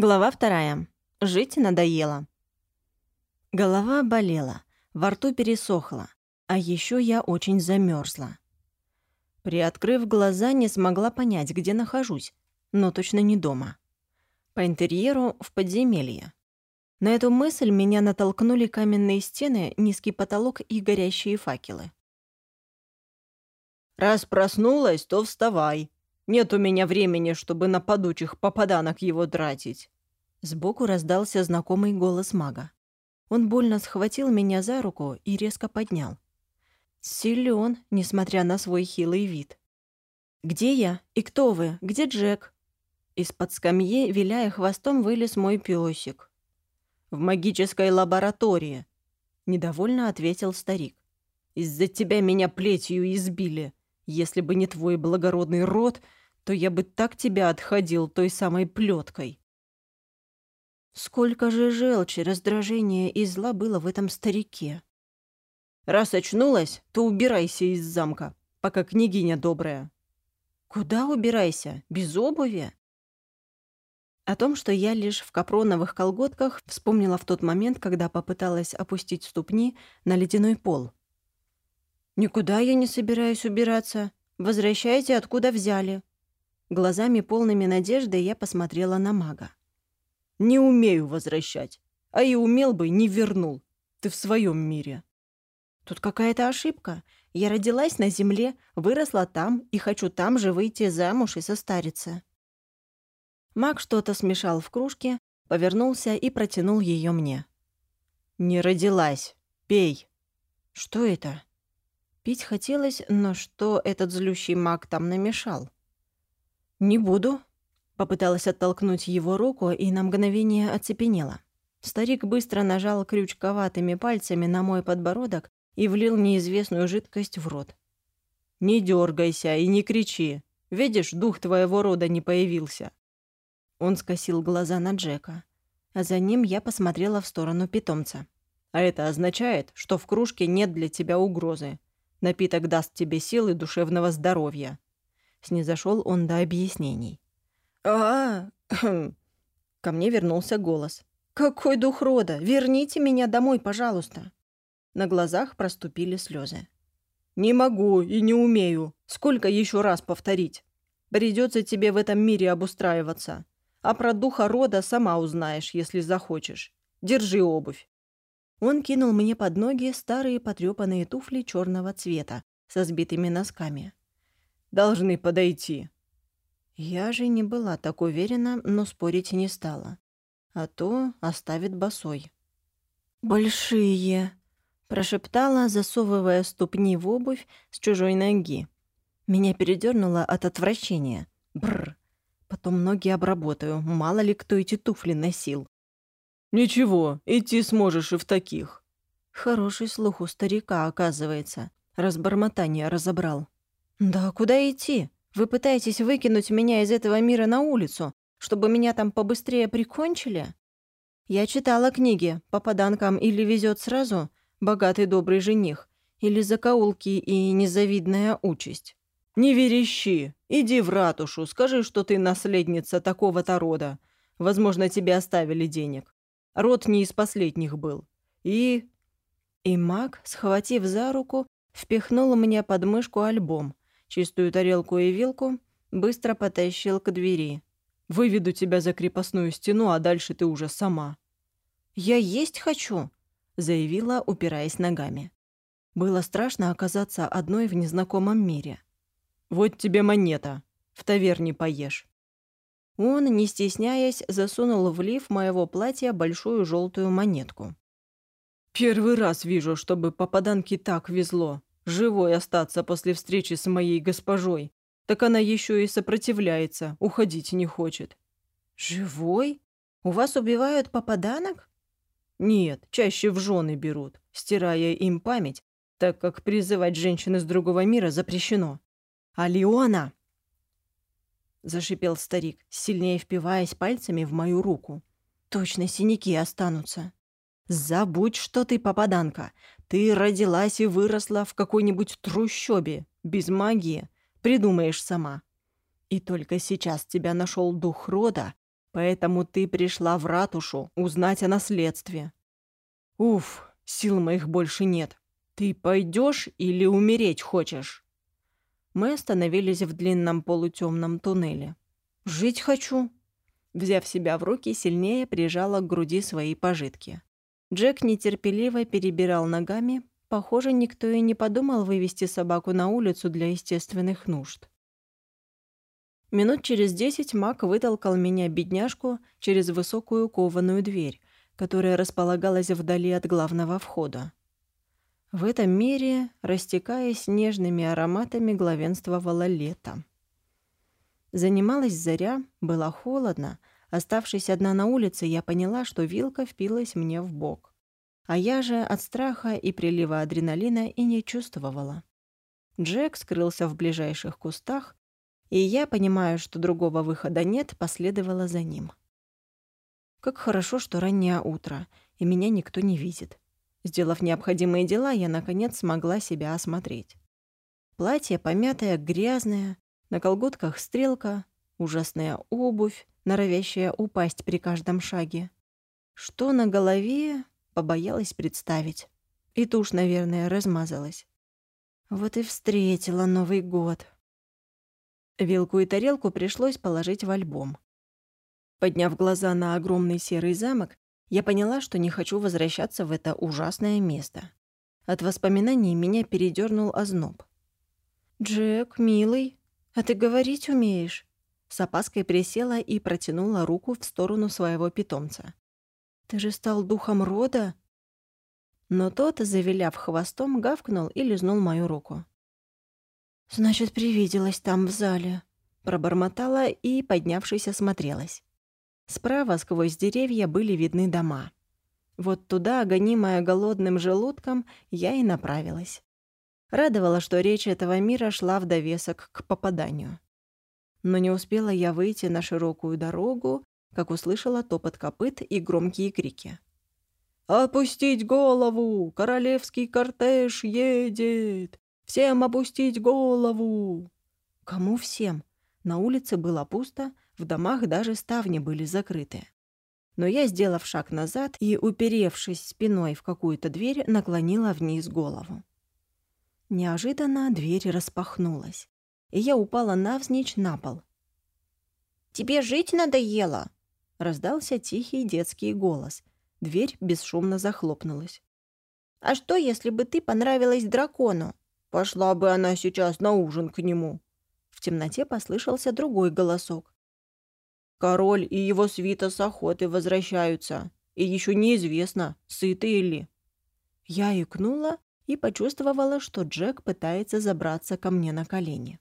Глава вторая. Жить надоело. Голова болела, во рту пересохла, а еще я очень замерзла. Приоткрыв глаза, не смогла понять, где нахожусь, но точно не дома. По интерьеру в подземелье. На эту мысль меня натолкнули каменные стены, низкий потолок и горящие факелы. «Раз проснулась, то вставай», нет у меня времени, чтобы на подучих попаданок его тратить». Сбоку раздался знакомый голос мага. Он больно схватил меня за руку и резко поднял. Силён, несмотря на свой хилый вид. «Где я? И кто вы? Где Джек?» Из-под скамьи, виляя хвостом, вылез мой пёсик. «В магической лаборатории», — недовольно ответил старик. «Из-за тебя меня плетью избили. Если бы не твой благородный род, то я бы так тебя отходил той самой плеткой. Сколько же желчи, раздражения и зла было в этом старике. Раз очнулась, то убирайся из замка, пока княгиня добрая. Куда убирайся? Без обуви? О том, что я лишь в капроновых колготках, вспомнила в тот момент, когда попыталась опустить ступни на ледяной пол. «Никуда я не собираюсь убираться. Возвращайте, откуда взяли. Глазами полными надежды я посмотрела на мага. «Не умею возвращать. А и умел бы, не вернул. Ты в своем мире». «Тут какая-то ошибка. Я родилась на земле, выросла там и хочу там же выйти замуж и состариться». Маг что-то смешал в кружке, повернулся и протянул ее мне. «Не родилась. Пей». «Что это?» Пить хотелось, но что этот злющий маг там намешал? «Не буду», — попыталась оттолкнуть его руку и на мгновение оцепенела. Старик быстро нажал крючковатыми пальцами на мой подбородок и влил неизвестную жидкость в рот. «Не дергайся и не кричи. Видишь, дух твоего рода не появился». Он скосил глаза на Джека, а за ним я посмотрела в сторону питомца. «А это означает, что в кружке нет для тебя угрозы. Напиток даст тебе силы душевного здоровья. Снизошел он до объяснений. а, Ко мне вернулся голос. «Какой дух рода! Верните меня домой, пожалуйста!» На глазах проступили слезы. «Не могу и не умею. Сколько еще раз повторить? Придется тебе в этом мире обустраиваться. А про духа рода сама узнаешь, если захочешь. Держи обувь». Он кинул мне под ноги старые потрёпанные туфли черного цвета со сбитыми носками должны подойти». Я же не была так уверена, но спорить не стала. А то оставит босой. «Большие!» — прошептала, засовывая ступни в обувь с чужой ноги. Меня передернуло от отвращения. Бррр. Потом ноги обработаю, мало ли кто эти туфли носил. «Ничего, идти сможешь и в таких». Хороший слух у старика, оказывается. Разбормотание разобрал. «Да куда идти? Вы пытаетесь выкинуть меня из этого мира на улицу, чтобы меня там побыстрее прикончили?» Я читала книги, попаданкам или везет сразу богатый добрый жених, или закоулки и незавидная участь. «Не верещи! Иди в ратушу, скажи, что ты наследница такого-то рода. Возможно, тебе оставили денег. Род не из последних был. И...» И маг, схватив за руку, впихнул мне под мышку альбом, чистую тарелку и вилку, быстро потащил к двери. «Выведу тебя за крепостную стену, а дальше ты уже сама». «Я есть хочу», — заявила, упираясь ногами. Было страшно оказаться одной в незнакомом мире. «Вот тебе монета. В таверне поешь». Он, не стесняясь, засунул в лиф моего платья большую желтую монетку. «Первый раз вижу, чтобы попаданке так везло», живой остаться после встречи с моей госпожой. Так она еще и сопротивляется, уходить не хочет». «Живой? У вас убивают попаданок?» «Нет, чаще в жены берут, стирая им память, так как призывать женщин из другого мира запрещено». «А Леона?» Зашипел старик, сильнее впиваясь пальцами в мою руку. «Точно синяки останутся». «Забудь, что ты попаданка. Ты родилась и выросла в какой-нибудь трущобе, без магии. Придумаешь сама. И только сейчас тебя нашел дух рода, Поэтому ты пришла в ратушу узнать о наследстве. Уф, сил моих больше нет. Ты пойдешь или умереть хочешь?» Мы остановились в длинном полутемном туннеле. «Жить хочу». Взяв себя в руки, сильнее прижала к груди свои пожитки. Джек нетерпеливо перебирал ногами. Похоже, никто и не подумал вывести собаку на улицу для естественных нужд. Минут через десять Мак вытолкал меня, бедняжку, через высокую кованую дверь, которая располагалась вдали от главного входа. В этом мире, растекаясь нежными ароматами, главенствовало лето. Занималась заря, было холодно. Оставшись одна на улице, я поняла, что вилка впилась мне в бок. А я же от страха и прилива адреналина и не чувствовала. Джек скрылся в ближайших кустах, и я, понимаю, что другого выхода нет, последовала за ним. Как хорошо, что раннее утро, и меня никто не видит. Сделав необходимые дела, я, наконец, смогла себя осмотреть. Платье помятое, грязное, на колготках стрелка, ужасная обувь, норовящая упасть при каждом шаге. Что на голове, побоялась представить. И тушь, наверное, размазалась. Вот и встретила Новый год. Вилку и тарелку пришлось положить в альбом. Подняв глаза на огромный серый замок, я поняла, что не хочу возвращаться в это ужасное место. От воспоминаний меня передернул озноб. «Джек, милый, а ты говорить умеешь?» С опаской присела и протянула руку в сторону своего питомца. «Ты же стал духом рода?» Но тот, завиляв хвостом, гавкнул и лизнул мою руку. «Значит, привиделась там в зале», — пробормотала и, поднявшись, осмотрелась. Справа сквозь деревья были видны дома. Вот туда, гонимая голодным желудком, я и направилась. Радовало, что речь этого мира шла в довесок к попаданию. Но не успела я выйти на широкую дорогу, как услышала топот копыт и громкие крики. «Опустить голову! Королевский кортеж едет! Всем опустить голову!» Кому всем? На улице было пусто, в домах даже ставни были закрыты. Но я, сделав шаг назад и, уперевшись спиной в какую-то дверь, наклонила вниз голову. Неожиданно дверь распахнулась, и я упала навзничь на пол. «Тебе жить надоело?» — раздался тихий детский голос. Дверь бесшумно захлопнулась. «А что, если бы ты понравилась дракону?» Пошла бы она сейчас на ужин к нему. В темноте послышался другой голосок. Король и его свита с охоты возвращаются, и еще неизвестно, сыты ли. Я икнула и почувствовала, что Джек пытается забраться ко мне на колени.